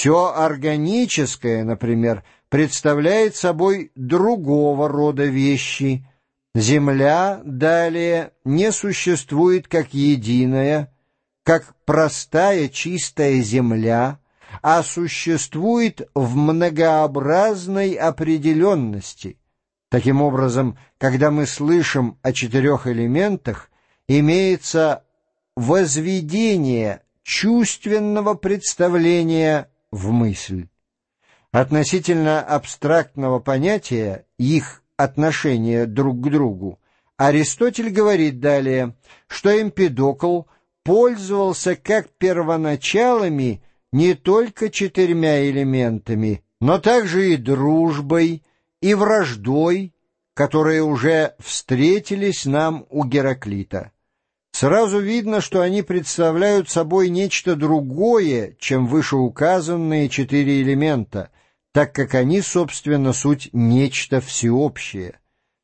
Все органическое, например, представляет собой другого рода вещи. Земля, далее, не существует как единая, как простая чистая земля, а существует в многообразной определенности. Таким образом, когда мы слышим о четырех элементах, имеется возведение чувственного представления в мысль. Относительно абстрактного понятия их отношения друг к другу Аристотель говорит далее, что Эмпидокл пользовался как первоначалами не только четырьмя элементами, но также и дружбой, и враждой, которые уже встретились нам у Гераклита. Сразу видно, что они представляют собой нечто другое, чем вышеуказанные четыре элемента, так как они, собственно, суть нечто всеобщее.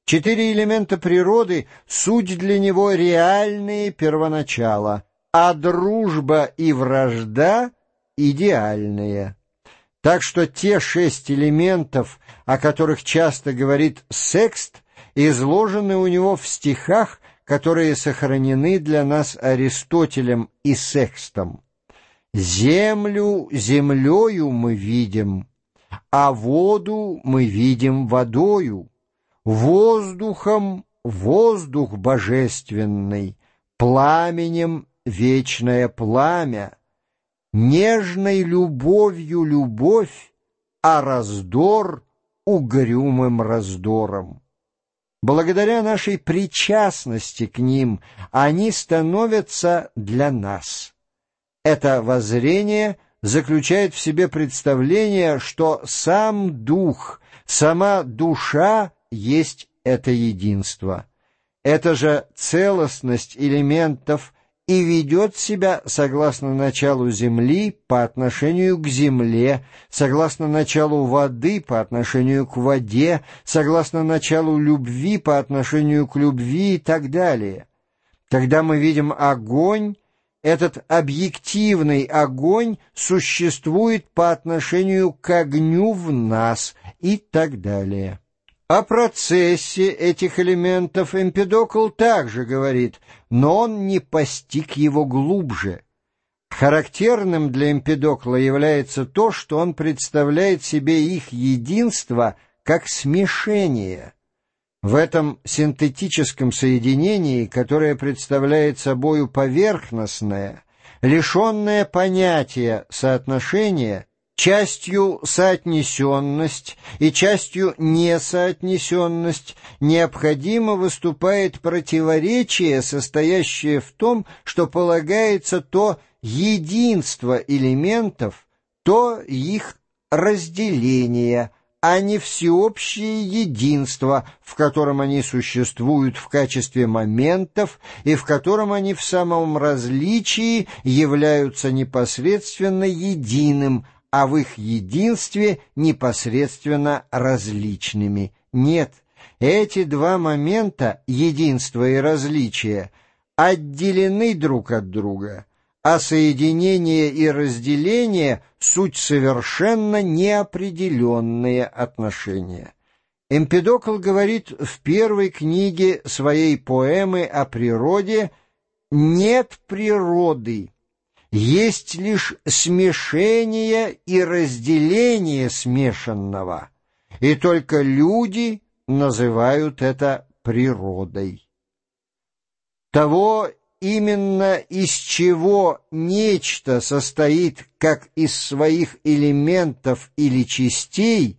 Четыре элемента природы — суть для него реальные первоначала, а дружба и вражда — идеальные. Так что те шесть элементов, о которых часто говорит Секст, изложены у него в стихах, которые сохранены для нас Аристотелем и Секстом. «Землю землею мы видим, а воду мы видим водою, воздухом воздух божественный, пламенем вечное пламя» нежной любовью любовь, а раздор угрюмым раздором. Благодаря нашей причастности к ним они становятся для нас. Это воззрение заключает в себе представление, что сам дух, сама душа есть это единство. Это же целостность элементов и ведет себя согласно началу земли по отношению к земле, согласно началу воды по отношению к воде, согласно началу любви по отношению к любви и так далее. Когда мы видим огонь, этот объективный огонь существует по отношению к огню в нас и так далее. О процессе этих элементов Эмпедокл также говорит, но он не постиг его глубже. Характерным для Эмпедокла является то, что он представляет себе их единство как смешение. В этом синтетическом соединении, которое представляет собою поверхностное, лишенное понятия соотношения, частью соотнесенность и частью несоотнесенность, необходимо выступает противоречие, состоящее в том, что полагается то единство элементов, то их разделение, а не всеобщее единство, в котором они существуют в качестве моментов и в котором они в самом различии являются непосредственно единым, а в их единстве непосредственно различными. Нет, эти два момента, единство и различие, отделены друг от друга, а соединение и разделение — суть совершенно неопределенные отношения. Эмпедокл говорит в первой книге своей поэмы о природе «нет природы» есть лишь смешение и разделение смешанного, и только люди называют это природой. Того именно из чего нечто состоит как из своих элементов или частей,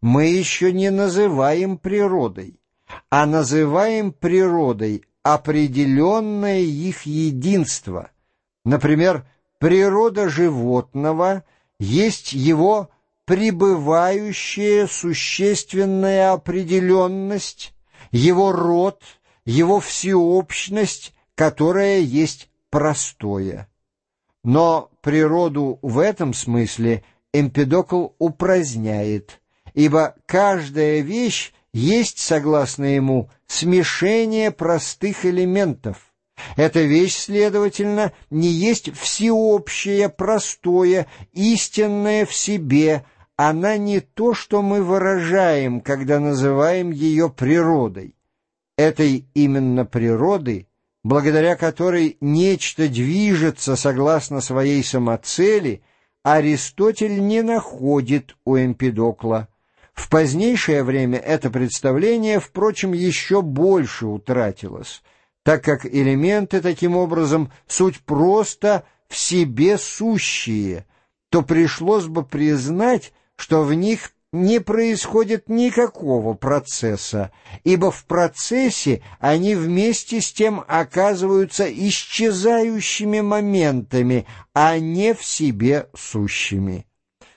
мы еще не называем природой, а называем природой определенное их единство – Например, природа животного есть его пребывающая существенная определенность, его род, его всеобщность, которая есть простое. Но природу в этом смысле Эмпедокл упраздняет, ибо каждая вещь есть, согласно ему, смешение простых элементов, Эта вещь, следовательно, не есть всеобщее, простое, истинное в себе. Она не то, что мы выражаем, когда называем ее природой. Этой именно природы, благодаря которой нечто движется согласно своей самоцели, Аристотель не находит у Эмпидокла. В позднейшее время это представление, впрочем, еще больше утратилось — так как элементы таким образом суть просто в себе сущие, то пришлось бы признать, что в них не происходит никакого процесса, ибо в процессе они вместе с тем оказываются исчезающими моментами, а не в себе сущими.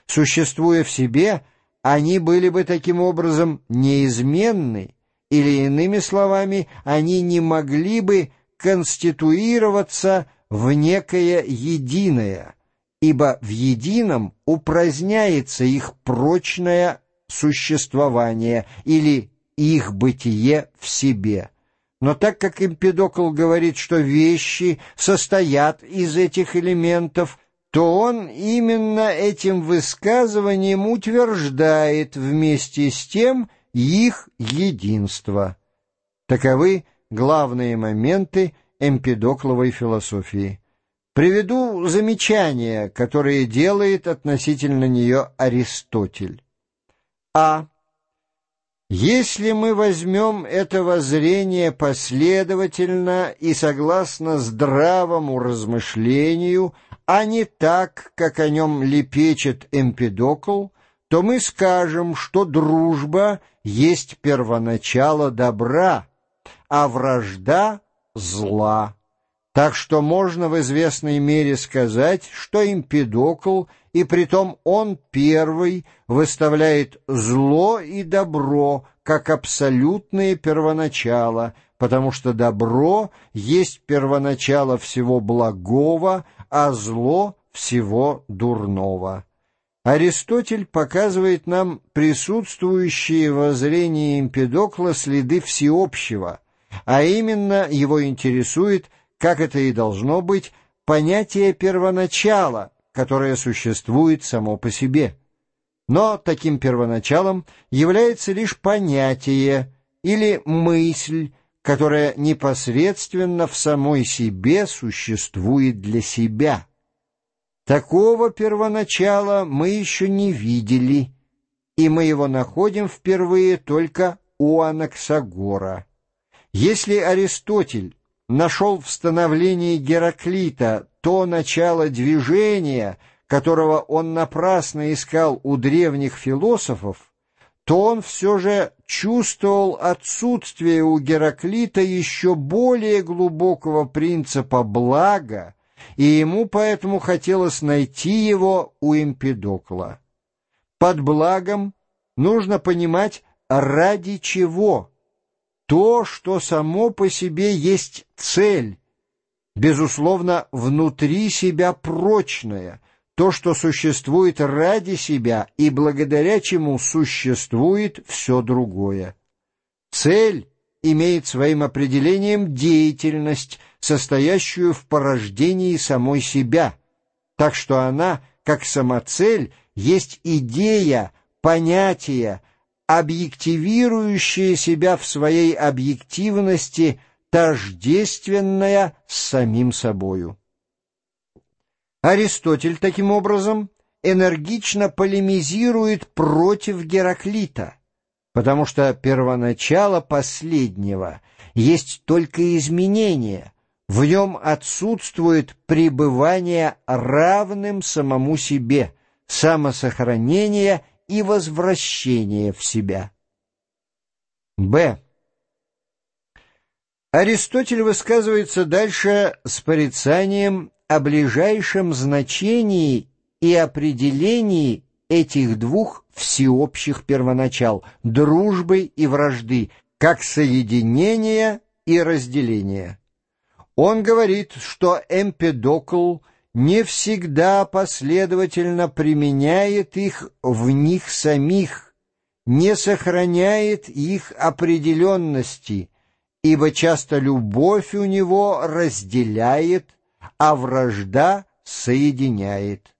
Существуя в себе, они были бы таким образом неизменны, или, иными словами, они не могли бы конституироваться в некое единое, ибо в едином упраздняется их прочное существование или их бытие в себе. Но так как Эмпидокл говорит, что вещи состоят из этих элементов, то он именно этим высказыванием утверждает вместе с тем, их единство. Таковы главные моменты эмпидокловой философии. Приведу замечания, которые делает относительно нее Аристотель. А. Если мы возьмем это воззрение последовательно и согласно здравому размышлению, а не так, как о нем лепечет Эмпидокл, то мы скажем, что дружба есть первоначало добра, а вражда — зла. Так что можно в известной мере сказать, что Эмпидокл, и притом он первый, выставляет зло и добро как абсолютные первоначала, потому что добро есть первоначало всего благого, а зло — всего дурного. Аристотель показывает нам присутствующие в зрении Эмпидокла следы всеобщего, а именно его интересует, как это и должно быть, понятие первоначала, которое существует само по себе. Но таким первоначалом является лишь понятие или мысль, которая непосредственно в самой себе существует для себя. Такого первоначала мы еще не видели, и мы его находим впервые только у Анаксагора. Если Аристотель нашел в становлении Гераклита то начало движения, которого он напрасно искал у древних философов, то он все же чувствовал отсутствие у Гераклита еще более глубокого принципа блага, и ему поэтому хотелось найти его у Эмпидокла. Под благом нужно понимать, ради чего. То, что само по себе есть цель, безусловно, внутри себя прочное, то, что существует ради себя и благодаря чему существует все другое. Цель имеет своим определением деятельность, состоящую в порождении самой себя, так что она, как самоцель, есть идея, понятие, объективирующее себя в своей объективности, тождественная с самим собою. Аристотель, таким образом, энергично полемизирует против Гераклита – потому что первоначало последнего есть только изменение, в нем отсутствует пребывание равным самому себе, самосохранение и возвращение в себя. Б. Аристотель высказывается дальше с порицанием о ближайшем значении и определении этих двух всеобщих первоначал — дружбы и вражды, как соединения и разделения. Он говорит, что Эмпедокл не всегда последовательно применяет их в них самих, не сохраняет их определенности, ибо часто любовь у него разделяет, а вражда соединяет.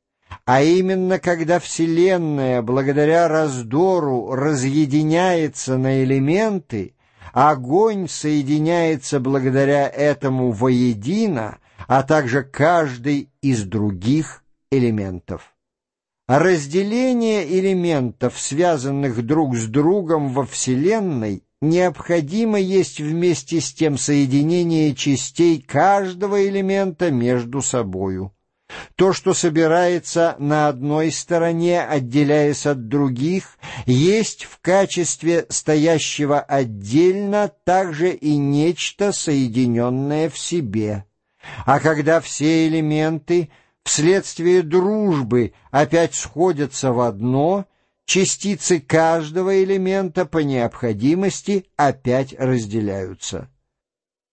А именно, когда Вселенная, благодаря раздору, разъединяется на элементы, огонь соединяется благодаря этому воедино, а также каждый из других элементов. Разделение элементов, связанных друг с другом во Вселенной, необходимо есть вместе с тем соединение частей каждого элемента между собою. То, что собирается на одной стороне, отделяясь от других, есть в качестве стоящего отдельно также и нечто, соединенное в себе. А когда все элементы вследствие дружбы опять сходятся в одно, частицы каждого элемента по необходимости опять разделяются.